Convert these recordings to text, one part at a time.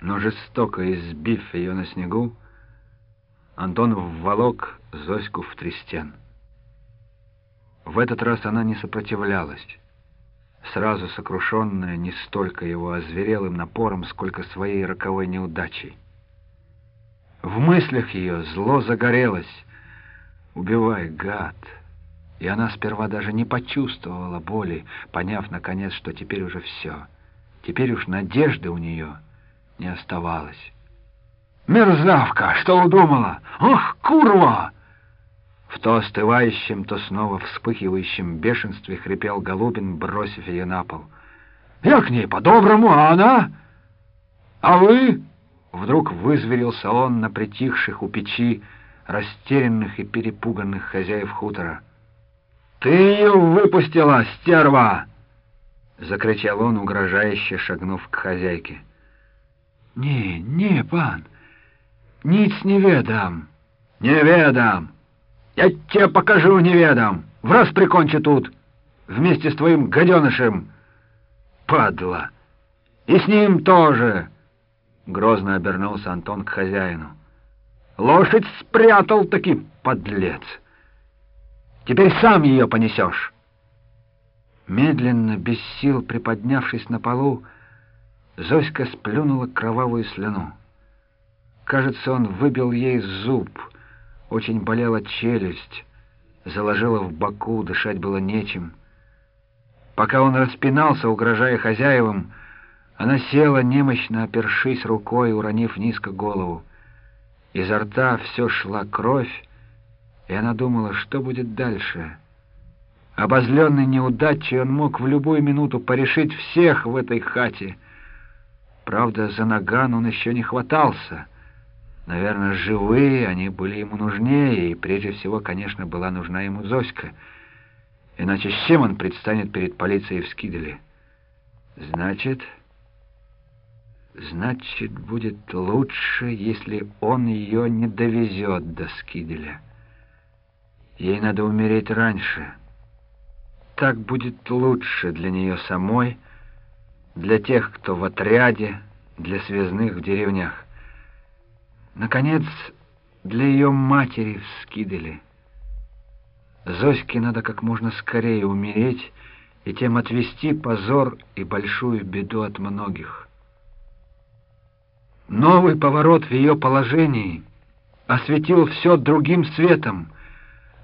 Но жестоко избив ее на снегу, Антон вволок Зоську в трестен. В этот раз она не сопротивлялась, сразу сокрушенная не столько его озверелым напором, сколько своей роковой неудачей. В мыслях ее зло загорелось. «Убивай, гад!» И она сперва даже не почувствовала боли, поняв, наконец, что теперь уже все. Теперь уж надежды у нее не оставалось. «Мерзавка! Что удумала? Ох, курва!» В то остывающем, то снова вспыхивающем бешенстве хрипел Голубин, бросив ее на пол. «Я к ней по-доброму, а она...» «А вы...» Вдруг вызверился он на притихших у печи, растерянных и перепуганных хозяев хутора. «Ты ее выпустила, стерва!» — закричал он, угрожающе шагнув к хозяйке. «Не, не, пан, ниц не ведам». «Не ведам! Я тебе покажу, не ведам! Враз прикончу тут, вместе с твоим гаденышем! Падла! И с ним тоже!» Грозно обернулся Антон к хозяину. «Лошадь спрятал таки, подлец!» Теперь сам ее понесешь. Медленно, без сил приподнявшись на полу, Зоська сплюнула кровавую слюну. Кажется, он выбил ей зуб. Очень болела челюсть, заложила в боку, дышать было нечем. Пока он распинался, угрожая хозяевам, она села, немощно опершись рукой, уронив низко голову. Изо рта все шла кровь, и она думала, что будет дальше. Обозленный неудачей, он мог в любую минуту порешить всех в этой хате. Правда, за наган он еще не хватался. Наверное, живые они были ему нужнее, и прежде всего, конечно, была нужна ему Зоська. Иначе с чем он предстанет перед полицией в Скиделе? Значит... Значит, будет лучше, если он ее не довезет до Скиделя. Ей надо умереть раньше. Так будет лучше для нее самой, для тех, кто в отряде, для связных в деревнях. Наконец, для ее матери в Скиделе. Зоське надо как можно скорее умереть и тем отвести позор и большую беду от многих. Новый поворот в ее положении осветил все другим светом —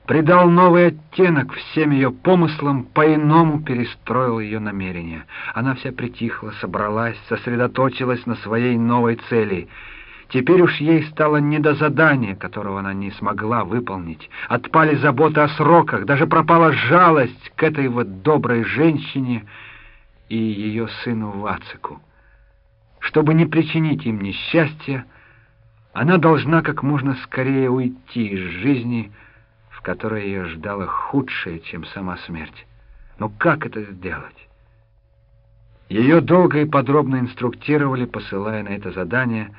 придал новый оттенок всем ее помыслам, по-иному перестроил ее намерения. Она вся притихла, собралась, сосредоточилась на своей новой цели. Теперь уж ей стало не до задания, которого она не смогла выполнить. Отпали заботы о сроках, даже пропала жалость к этой вот доброй женщине и ее сыну Вацику. Чтобы не причинить им несчастья, она должна как можно скорее уйти из жизни, которая ее ждала худшее, чем сама смерть. Но как это сделать? Ее долго и подробно инструктировали, посылая на это задание.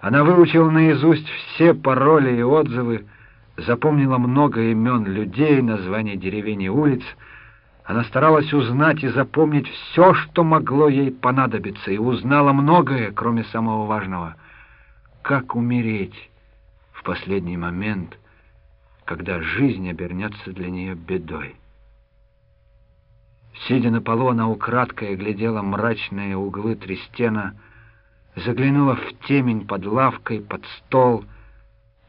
Она выучила наизусть все пароли и отзывы, запомнила много имен людей, названий деревень и улиц. Она старалась узнать и запомнить все, что могло ей понадобиться, и узнала многое, кроме самого важного — как умереть в последний момент — когда жизнь обернется для нее бедой. Сидя на полу, она украдкой глядела мрачные углы Трестена, заглянула в темень под лавкой, под стол,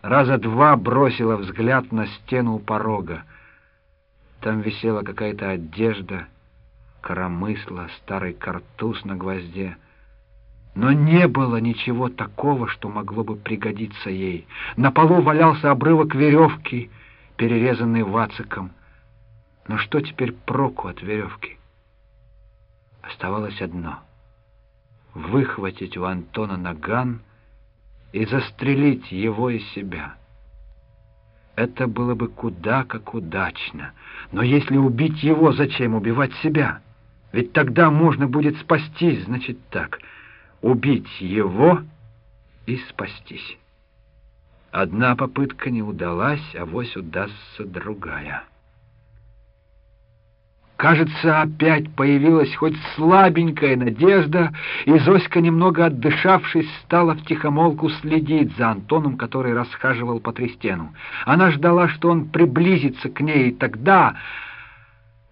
раза два бросила взгляд на стену у порога. Там висела какая-то одежда, коромысла, старый картуз на гвозде — но не было ничего такого, что могло бы пригодиться ей. На полу валялся обрывок веревки, перерезанный вациком. Но что теперь проку от веревки? Оставалось одно — выхватить у Антона наган и застрелить его и себя. Это было бы куда как удачно. Но если убить его, зачем убивать себя? Ведь тогда можно будет спастись, значит так — убить его и спастись. Одна попытка не удалась, а вось удастся другая. Кажется, опять появилась хоть слабенькая надежда, и Зоська, немного отдышавшись, стала втихомолку следить за Антоном, который расхаживал по Трестену. Она ждала, что он приблизится к ней, и тогда